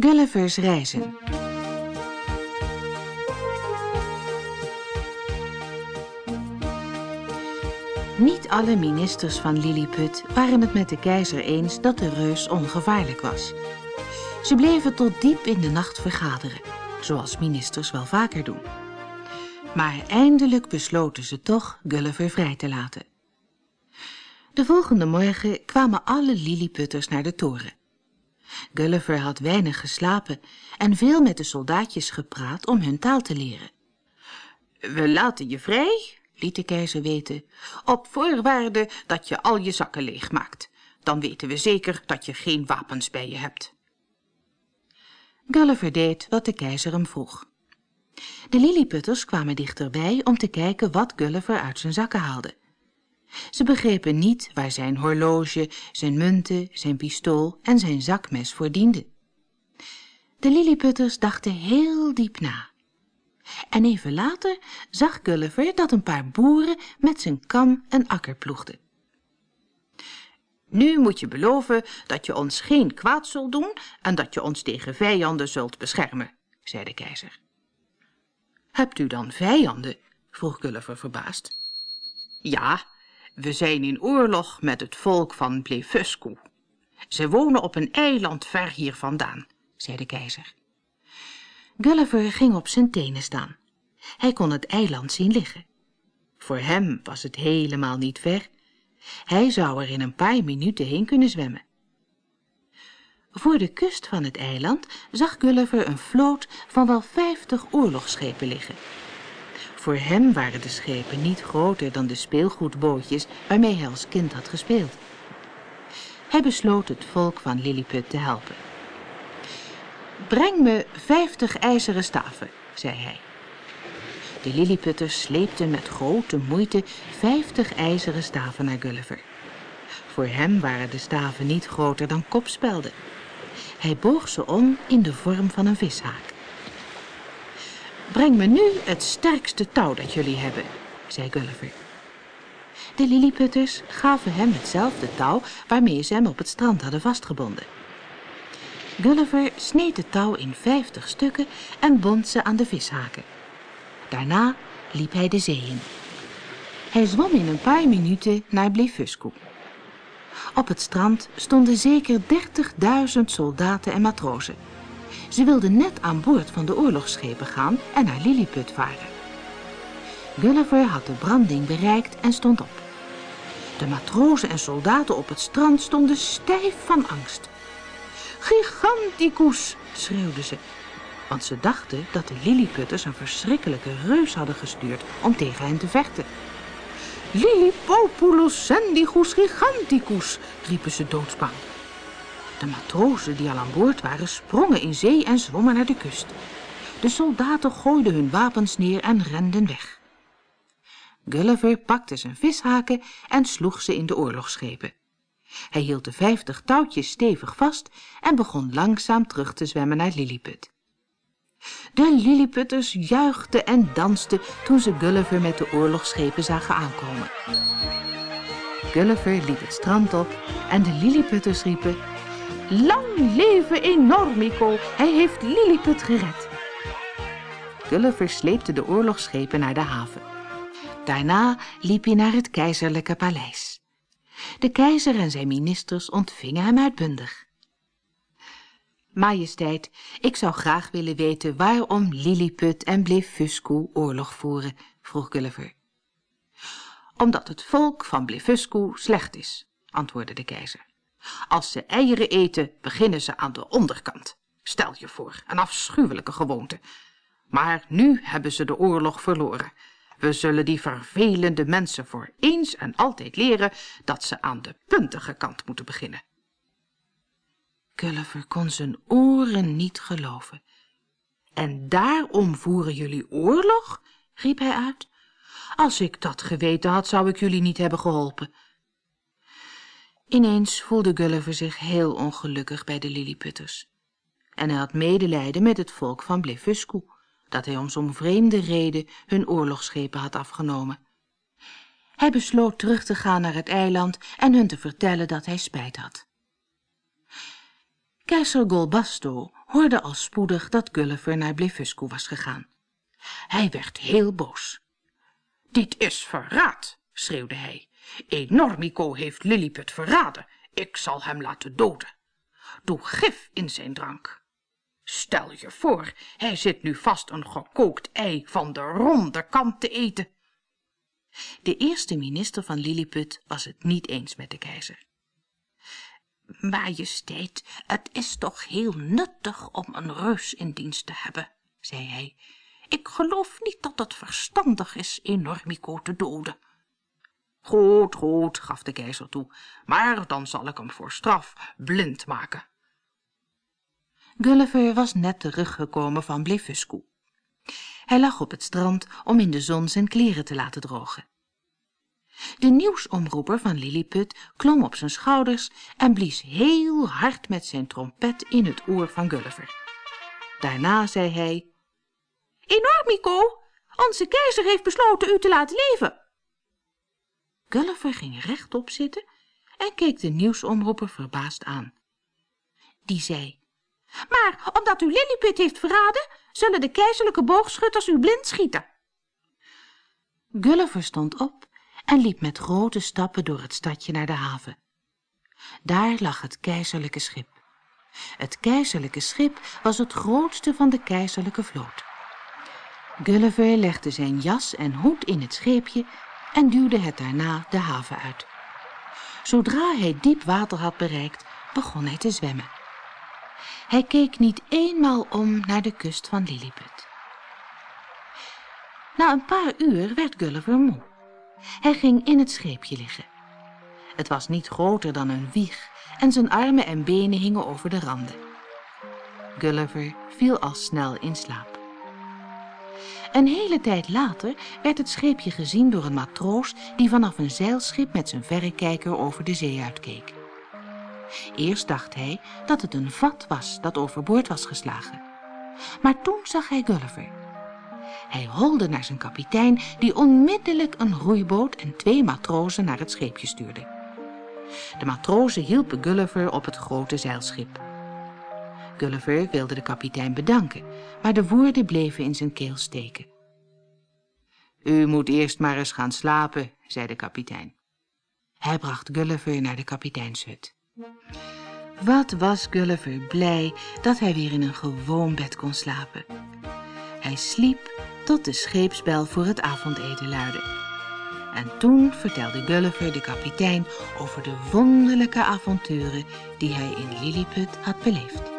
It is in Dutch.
Gulliver's reizen. Niet alle ministers van Lilliput waren het met de keizer eens dat de reus ongevaarlijk was. Ze bleven tot diep in de nacht vergaderen, zoals ministers wel vaker doen. Maar eindelijk besloten ze toch Gulliver vrij te laten. De volgende morgen kwamen alle Lilliputters naar de toren. Gulliver had weinig geslapen en veel met de soldaatjes gepraat om hun taal te leren. We laten je vrij, liet de keizer weten, op voorwaarde dat je al je zakken leegmaakt. Dan weten we zeker dat je geen wapens bij je hebt. Gulliver deed wat de keizer hem vroeg. De lilliputters kwamen dichterbij om te kijken wat Gulliver uit zijn zakken haalde. Ze begrepen niet waar zijn horloge, zijn munten, zijn pistool en zijn zakmes voor dienden. De lilliputters dachten heel diep na. En even later zag Gulliver dat een paar boeren met zijn kam een akker ploegden. Nu moet je beloven dat je ons geen kwaad zult doen en dat je ons tegen vijanden zult beschermen, zei de keizer. Hebt u dan vijanden? vroeg Gulliver verbaasd. Ja, we zijn in oorlog met het volk van Blefuscu. Ze wonen op een eiland ver hier vandaan, zei de keizer. Gulliver ging op zijn tenen staan. Hij kon het eiland zien liggen. Voor hem was het helemaal niet ver. Hij zou er in een paar minuten heen kunnen zwemmen. Voor de kust van het eiland zag Gulliver een vloot van wel vijftig oorlogsschepen liggen. Voor hem waren de schepen niet groter dan de speelgoedbootjes waarmee hij als kind had gespeeld. Hij besloot het volk van Lilliput te helpen. Breng me vijftig ijzeren staven, zei hij. De Lilliputters sleepten met grote moeite vijftig ijzeren staven naar Gulliver. Voor hem waren de staven niet groter dan kopspelden. Hij boog ze om in de vorm van een vishaak. Breng me nu het sterkste touw dat jullie hebben, zei Gulliver. De Lilliputters gaven hem hetzelfde touw waarmee ze hem op het strand hadden vastgebonden. Gulliver sneed het touw in vijftig stukken en bond ze aan de vishaken. Daarna liep hij de zee in. Hij zwom in een paar minuten naar Blefuscu. Op het strand stonden zeker dertigduizend soldaten en matrozen. Ze wilden net aan boord van de oorlogsschepen gaan en naar Lilliput varen. Gulliver had de branding bereikt en stond op. De matrozen en soldaten op het strand stonden stijf van angst. Giganticus, schreeuwden ze, want ze dachten dat de Lilliputters een verschrikkelijke reus hadden gestuurd om tegen hen te vechten. Lillipopulus sendigus giganticus, riepen ze doodsbang. De matrozen die al aan boord waren sprongen in zee en zwommen naar de kust. De soldaten gooiden hun wapens neer en renden weg. Gulliver pakte zijn vishaken en sloeg ze in de oorlogsschepen. Hij hield de vijftig touwtjes stevig vast en begon langzaam terug te zwemmen naar Lilliput. De Lilliputters juichten en dansten toen ze Gulliver met de oorlogsschepen zagen aankomen. Gulliver liep het strand op en de Lilliputters riepen... Lang leven Enormico, hij heeft Lilliput gered. Gulliver sleepte de oorlogsschepen naar de haven. Daarna liep hij naar het keizerlijke paleis. De keizer en zijn ministers ontvingen hem uitbundig. Majesteit, ik zou graag willen weten waarom Lilliput en Blefuscu oorlog voeren, vroeg Gulliver. Omdat het volk van Blefuscu slecht is, antwoordde de keizer. Als ze eieren eten, beginnen ze aan de onderkant. Stel je voor, een afschuwelijke gewoonte. Maar nu hebben ze de oorlog verloren. We zullen die vervelende mensen voor eens en altijd leren dat ze aan de puntige kant moeten beginnen. Gulliver kon zijn oren niet geloven. En daarom voeren jullie oorlog? riep hij uit. Als ik dat geweten had, zou ik jullie niet hebben geholpen. Ineens voelde Gulliver zich heel ongelukkig bij de Lilliputters. En hij had medelijden met het volk van Blefuscu, dat hij om zo'n vreemde reden hun oorlogsschepen had afgenomen. Hij besloot terug te gaan naar het eiland en hun te vertellen dat hij spijt had. Keizer Golbasto hoorde al spoedig dat Gulliver naar Blefuscu was gegaan. Hij werd heel boos. Dit is verraad, schreeuwde hij. Enormico heeft Lilliput verraden. Ik zal hem laten doden. Doe gif in zijn drank. Stel je voor, hij zit nu vast een gekookt ei van de ronde kant te eten. De eerste minister van Lilliput was het niet eens met de keizer. Majesteit, het is toch heel nuttig om een reus in dienst te hebben, zei hij. Ik geloof niet dat het verstandig is Enormico te doden. Goed, goed, gaf de keizer toe, maar dan zal ik hem voor straf blind maken. Gulliver was net teruggekomen van Blefuscu. Hij lag op het strand om in de zon zijn kleren te laten drogen. De nieuwsomroeper van Lilliput klom op zijn schouders en blies heel hard met zijn trompet in het oor van Gulliver. Daarna zei hij, Enormico, onze keizer heeft besloten u te laten leven. Gulliver ging rechtop zitten en keek de nieuwsomroeper verbaasd aan. Die zei, maar omdat u Lilliput heeft verraden, zullen de keizerlijke boogschutters u blind schieten. Gulliver stond op en liep met grote stappen door het stadje naar de haven. Daar lag het keizerlijke schip. Het keizerlijke schip was het grootste van de keizerlijke vloot. Gulliver legde zijn jas en hoed in het scheepje en duwde het daarna de haven uit. Zodra hij diep water had bereikt, begon hij te zwemmen. Hij keek niet eenmaal om naar de kust van Lilliput. Na een paar uur werd Gulliver moe. Hij ging in het scheepje liggen. Het was niet groter dan een wieg en zijn armen en benen hingen over de randen. Gulliver viel al snel in slaap. Een hele tijd later werd het scheepje gezien door een matroos die vanaf een zeilschip met zijn verrekijker over de zee uitkeek. Eerst dacht hij dat het een vat was dat overboord was geslagen. Maar toen zag hij Gulliver. Hij holde naar zijn kapitein die onmiddellijk een roeiboot en twee matrozen naar het scheepje stuurde. De matrozen hielpen Gulliver op het grote zeilschip. Gulliver wilde de kapitein bedanken, maar de woorden bleven in zijn keel steken. U moet eerst maar eens gaan slapen, zei de kapitein. Hij bracht Gulliver naar de kapiteinshut. Wat was Gulliver blij dat hij weer in een gewoon bed kon slapen. Hij sliep tot de scheepsbel voor het avondeten luidde. En toen vertelde Gulliver de kapitein over de wonderlijke avonturen die hij in Lilliput had beleefd.